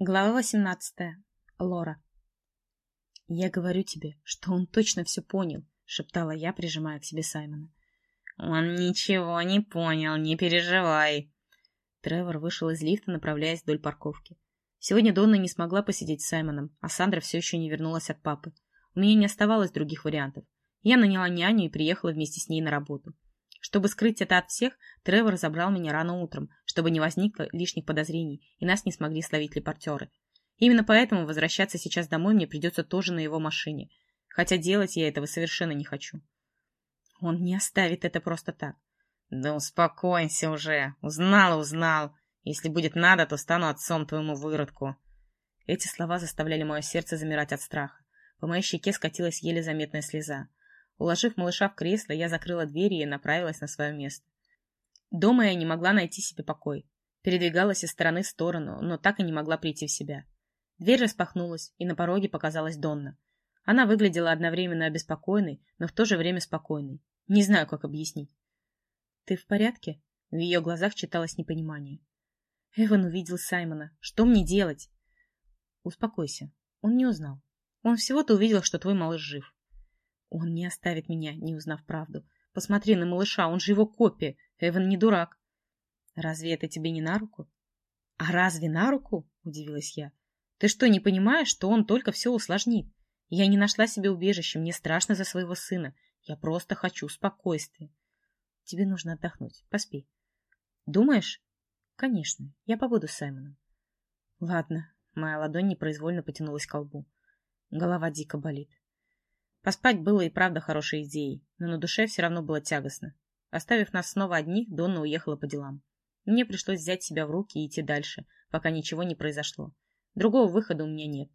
Глава 18. Лора. «Я говорю тебе, что он точно все понял», — шептала я, прижимая к себе Саймона. «Он ничего не понял, не переживай». Тревор вышел из лифта, направляясь вдоль парковки. Сегодня Донна не смогла посидеть с Саймоном, а Сандра все еще не вернулась от папы. У меня не оставалось других вариантов. Я наняла няню и приехала вместе с ней на работу. Чтобы скрыть это от всех, Тревор забрал меня рано утром, чтобы не возникло лишних подозрений, и нас не смогли словить репортеры. Именно поэтому возвращаться сейчас домой мне придется тоже на его машине, хотя делать я этого совершенно не хочу. Он не оставит это просто так. Да успокойся уже. Узнал, узнал. Если будет надо, то стану отцом твоему выродку. Эти слова заставляли мое сердце замирать от страха. По моей щеке скатилась еле заметная слеза. Уложив малыша в кресло, я закрыла дверь и направилась на свое место. Дома я не могла найти себе покой. Передвигалась из стороны в сторону, но так и не могла прийти в себя. Дверь распахнулась, и на пороге показалась Донна. Она выглядела одновременно обеспокоенной, но в то же время спокойной. Не знаю, как объяснить. «Ты в порядке?» В ее глазах читалось непонимание. Эван увидел Саймона. «Что мне делать?» «Успокойся. Он не узнал. Он всего-то увидел, что твой малыш жив. Он не оставит меня, не узнав правду. Посмотри на малыша, он же его копия. Эван не дурак. Разве это тебе не на руку? А разве на руку? Удивилась я. Ты что, не понимаешь, что он только все усложнит? Я не нашла себе убежища, мне страшно за своего сына. Я просто хочу спокойствия. Тебе нужно отдохнуть. Поспи. Думаешь? Конечно, я побуду с Саймоном. Ладно. Моя ладонь непроизвольно потянулась к колбу. Голова дико болит. Поспать было и правда хорошей идеей, но на душе все равно было тягостно. Оставив нас снова одних, Донна уехала по делам. Мне пришлось взять себя в руки и идти дальше, пока ничего не произошло. Другого выхода у меня нет.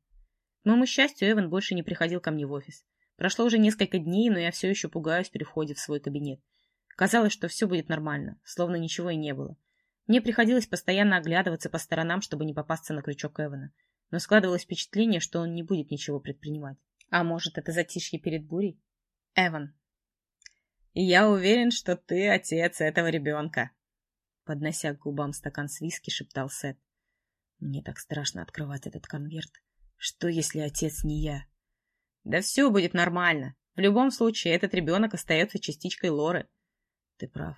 К моему счастью, Эван больше не приходил ко мне в офис. Прошло уже несколько дней, но я все еще пугаюсь при входе в свой кабинет. Казалось, что все будет нормально, словно ничего и не было. Мне приходилось постоянно оглядываться по сторонам, чтобы не попасться на крючок Эвана. Но складывалось впечатление, что он не будет ничего предпринимать. А может, это затишье перед бурей? Эван. я уверен, что ты отец этого ребенка. Поднося к губам стакан с виски, шептал Сет. Мне так страшно открывать этот конверт. Что, если отец не я? Да все будет нормально. В любом случае, этот ребенок остается частичкой Лоры. Ты прав.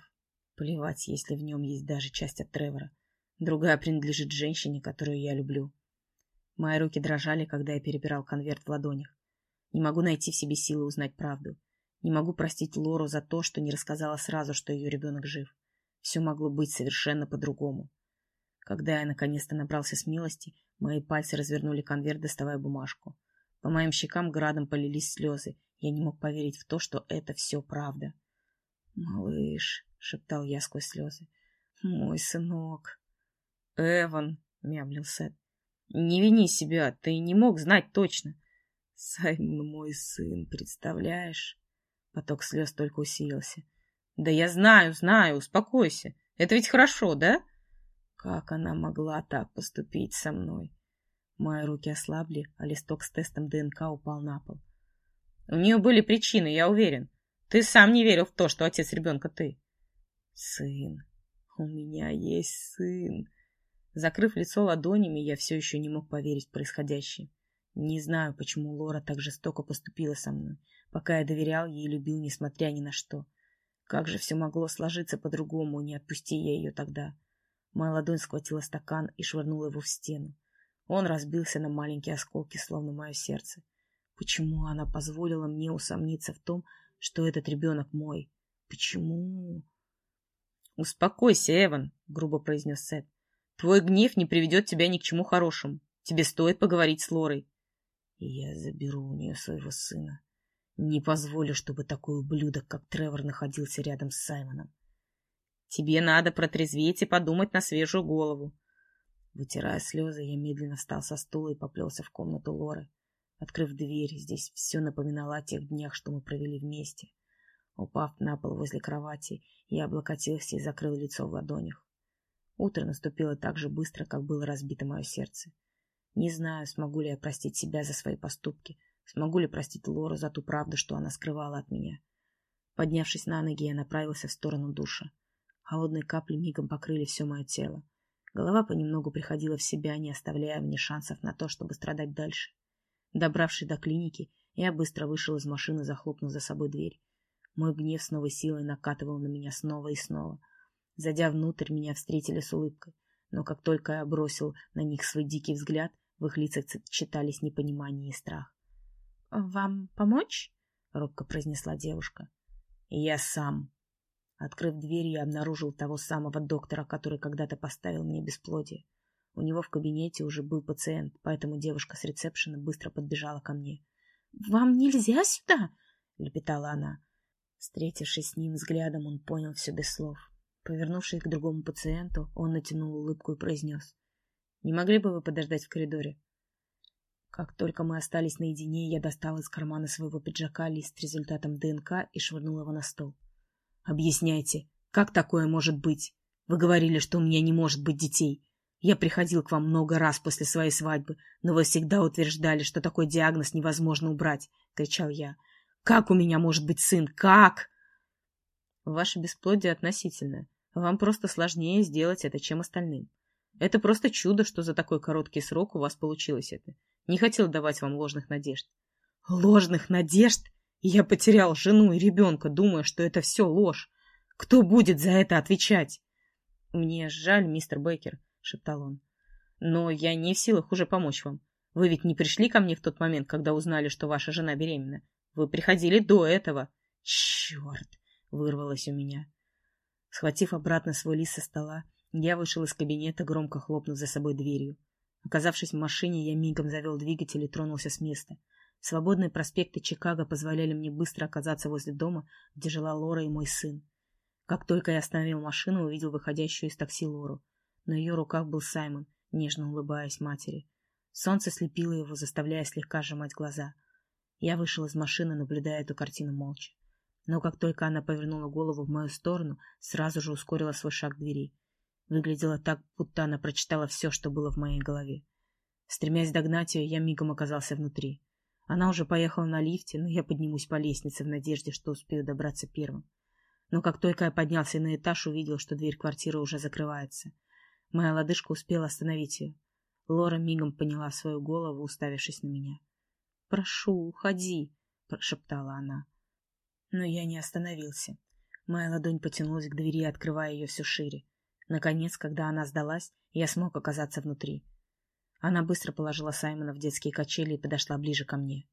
Плевать, если в нем есть даже часть от Тревора. Другая принадлежит женщине, которую я люблю. Мои руки дрожали, когда я перебирал конверт в ладонях. Не могу найти в себе силы узнать правду. Не могу простить Лору за то, что не рассказала сразу, что ее ребенок жив. Все могло быть совершенно по-другому. Когда я наконец-то набрался смелости, мои пальцы развернули конверт, доставая бумажку. По моим щекам градом полились слезы. Я не мог поверить в то, что это все правда. «Малыш», — шептал я сквозь слезы, — «мой сынок». «Эван», — мямлил Сет, — «не вини себя, ты не мог знать точно». Саймон мой сын, представляешь? Поток слез только усилился. Да я знаю, знаю, успокойся. Это ведь хорошо, да? Как она могла так поступить со мной? Мои руки ослабли, а листок с тестом ДНК упал на пол. У нее были причины, я уверен. Ты сам не верил в то, что отец ребенка ты. Сын. У меня есть сын. Закрыв лицо ладонями, я все еще не мог поверить в происходящее. Не знаю, почему Лора так жестоко поступила со мной, пока я доверял ей и любил, несмотря ни на что. Как же все могло сложиться по-другому, не отпусти я ее тогда. Моя ладонь схватила стакан и швырнула его в стену. Он разбился на маленькие осколки, словно мое сердце. Почему она позволила мне усомниться в том, что этот ребенок мой? Почему? «Успокойся, Эван», — грубо произнес Сет. «Твой гнев не приведет тебя ни к чему хорошему. Тебе стоит поговорить с Лорой я заберу у нее своего сына. Не позволю, чтобы такой ублюдок, как Тревор, находился рядом с Саймоном. Тебе надо протрезветь и подумать на свежую голову. Вытирая слезы, я медленно встал со стула и поплелся в комнату Лоры. Открыв дверь, здесь все напоминало о тех днях, что мы провели вместе. Упав на пол возле кровати, я облокотился и закрыл лицо в ладонях. Утро наступило так же быстро, как было разбито мое сердце. Не знаю, смогу ли я простить себя за свои поступки, смогу ли простить Лору за ту правду, что она скрывала от меня. Поднявшись на ноги, я направился в сторону душа. Холодные капли мигом покрыли все мое тело. Голова понемногу приходила в себя, не оставляя мне шансов на то, чтобы страдать дальше. Добравшись до клиники, я быстро вышел из машины, захлопнув за собой дверь. Мой гнев с новой силой накатывал на меня снова и снова. Зайдя внутрь, меня встретили с улыбкой, но как только я бросил на них свой дикий взгляд, в их лицах читались непонимание и страх. — Вам помочь? — робко произнесла девушка. — Я сам. Открыв дверь, я обнаружил того самого доктора, который когда-то поставил мне бесплодие. У него в кабинете уже был пациент, поэтому девушка с ресепшена быстро подбежала ко мне. — Вам нельзя сюда? — лепетала она. Встретившись с ним взглядом, он понял все без слов. Повернувшись к другому пациенту, он натянул улыбку и произнес. — Не могли бы вы подождать в коридоре? Как только мы остались наедине, я достал из кармана своего пиджака лист с результатом ДНК и швырнул его на стол. «Объясняйте, как такое может быть? Вы говорили, что у меня не может быть детей. Я приходил к вам много раз после своей свадьбы, но вы всегда утверждали, что такой диагноз невозможно убрать», — кричал я. «Как у меня может быть сын? Как?» «Ваше бесплодие относительное. Вам просто сложнее сделать это, чем остальным. Это просто чудо, что за такой короткий срок у вас получилось это. Не хотел давать вам ложных надежд. Ложных надежд? Я потерял жену и ребенка, думая, что это все ложь. Кто будет за это отвечать? Мне жаль, мистер Бейкер, шептал он. Но я не в силах уже помочь вам. Вы ведь не пришли ко мне в тот момент, когда узнали, что ваша жена беременна. Вы приходили до этого. Черт! Вырвалось у меня. Схватив обратно свой лист со стола, я вышел из кабинета, громко хлопнув за собой дверью. Оказавшись в машине, я мигом завел двигатель и тронулся с места. Свободные проспекты Чикаго позволяли мне быстро оказаться возле дома, где жила Лора и мой сын. Как только я остановил машину, увидел выходящую из такси Лору. На ее руках был Саймон, нежно улыбаясь матери. Солнце слепило его, заставляя слегка сжимать глаза. Я вышел из машины, наблюдая эту картину молча. Но как только она повернула голову в мою сторону, сразу же ускорила свой шаг к двери. Выглядела так, будто она прочитала все, что было в моей голове. Стремясь догнать ее, я мигом оказался внутри. Она уже поехала на лифте, но я поднимусь по лестнице в надежде, что успею добраться первым. Но как только я поднялся на этаж, увидел, что дверь квартиры уже закрывается. Моя лодыжка успела остановить ее. Лора мигом поняла свою голову, уставившись на меня. «Прошу, уходи», — прошептала она. Но я не остановился. Моя ладонь потянулась к двери, открывая ее все шире. Наконец, когда она сдалась, я смог оказаться внутри. Она быстро положила Саймона в детские качели и подошла ближе ко мне.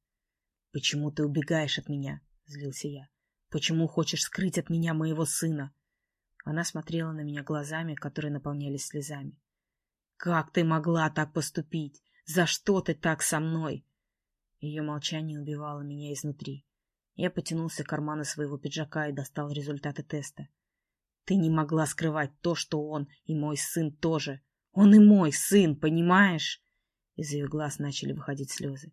«Почему ты убегаешь от меня?» — злился я. «Почему хочешь скрыть от меня моего сына?» Она смотрела на меня глазами, которые наполнялись слезами. «Как ты могла так поступить? За что ты так со мной?» Ее молчание убивало меня изнутри. Я потянулся к карману своего пиджака и достал результаты теста. Ты не могла скрывать то, что он и мой сын тоже. Он и мой сын, понимаешь? Из ее глаз начали выходить слезы.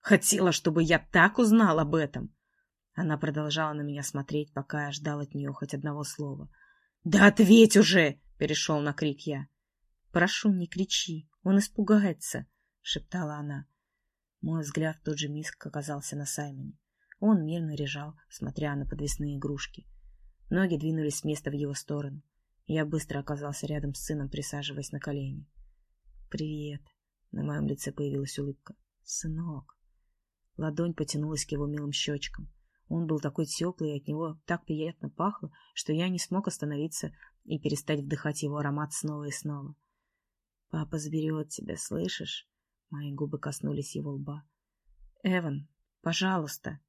Хотела, чтобы я так узнал об этом. Она продолжала на меня смотреть, пока я ждал от нее хоть одного слова. «Да ответь уже!» — перешел на крик я. «Прошу, не кричи, он испугается», — шептала она. Мой взгляд в тот же миг оказался на Саймоне. Он мирно лежал, смотря на подвесные игрушки. Ноги двинулись с места в его сторону. Я быстро оказался рядом с сыном, присаживаясь на колени. «Привет!» На моем лице появилась улыбка. «Сынок!» Ладонь потянулась к его милым щечкам. Он был такой теплый, и от него так приятно пахло, что я не смог остановиться и перестать вдыхать его аромат снова и снова. «Папа заберет тебя, слышишь?» Мои губы коснулись его лба. «Эван, пожалуйста!»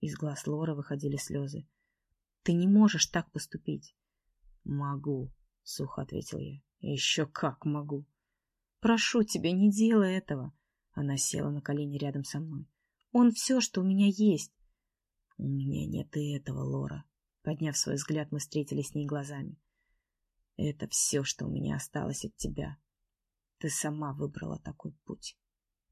Из глаз Лора выходили слезы. Ты не можешь так поступить. Могу, сухо ответил я. Еще как могу. Прошу тебя, не делай этого. Она села на колени рядом со мной. Он все, что у меня есть. У меня нет и этого, Лора. Подняв свой взгляд, мы встретились с ней глазами. Это все, что у меня осталось от тебя. Ты сама выбрала такой путь.